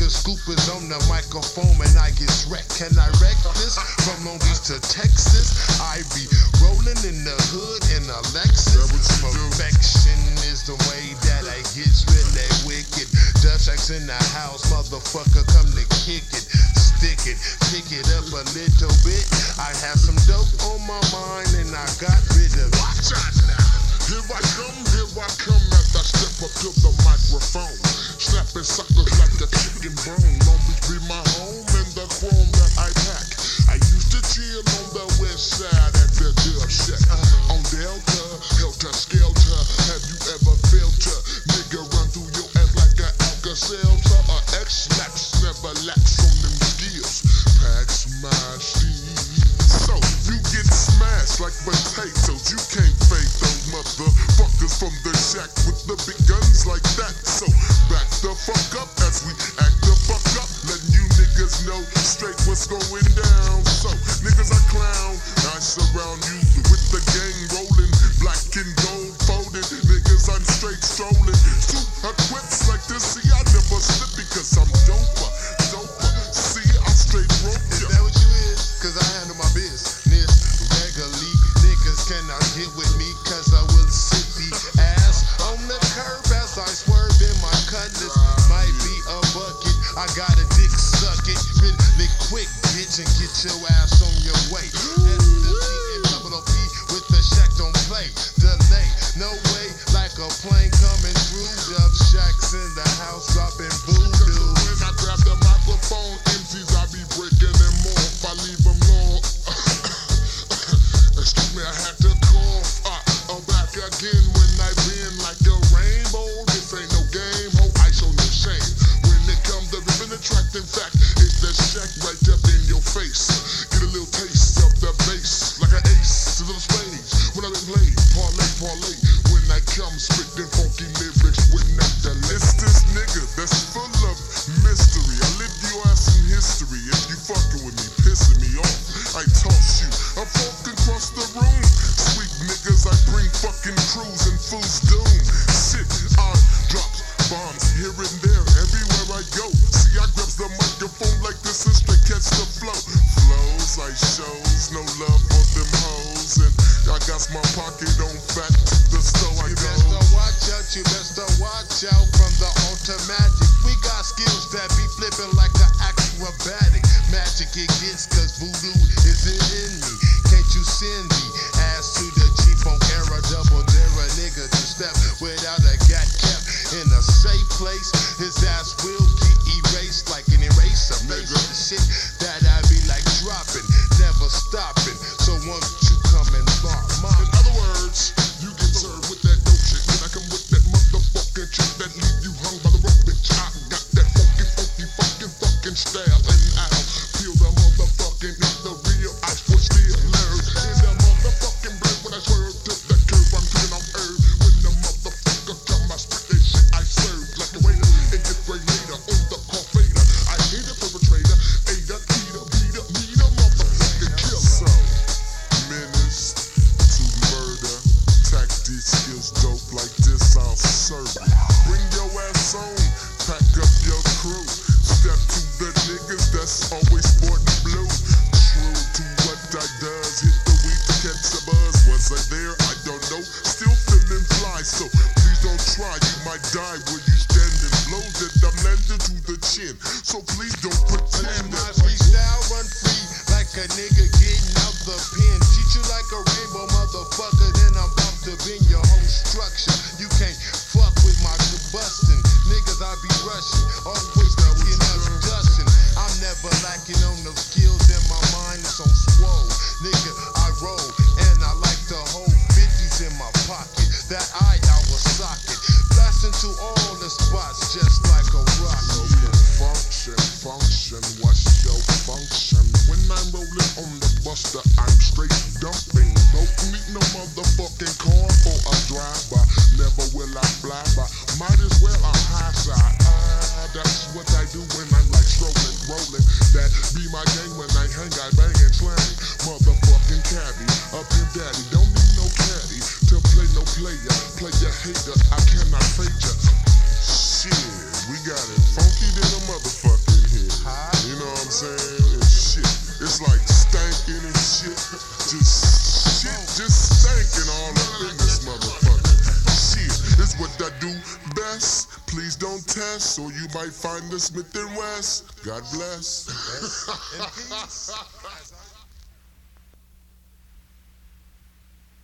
Nigga Scoop on the microphone and I get wrecked. Can I wreck this? From Long Beach to Texas, I be rolling in the hood in a Lexus. Perfection is the way that I get really wicked. Dutch X in the house, motherfucker, come to kick it. Stick it, pick it up a little bit. I have some dope on my mind and I got rid of it. Watch out now. Here I come, here I come as I step up to the microphone. Snap and cutlass. Might be a bucket. I got a dick sucking. Really quick, bitch, and get your ass. parlay when I come spitting funky lyrics with nectar. It's this nigga that's full of. pretend. My freestyle run free like a nigga getting out the pen. Teach you like a rainbow motherfucker. I cannot fake. Shit, we got it funky than the motherfucker in here. You know what I'm saying? And shit, it's like stankin' and shit. Just shit, just stankin' all the business, motherfucker. Shit, it's what that do best. Please don't test, or you might find us Smith and West. God bless.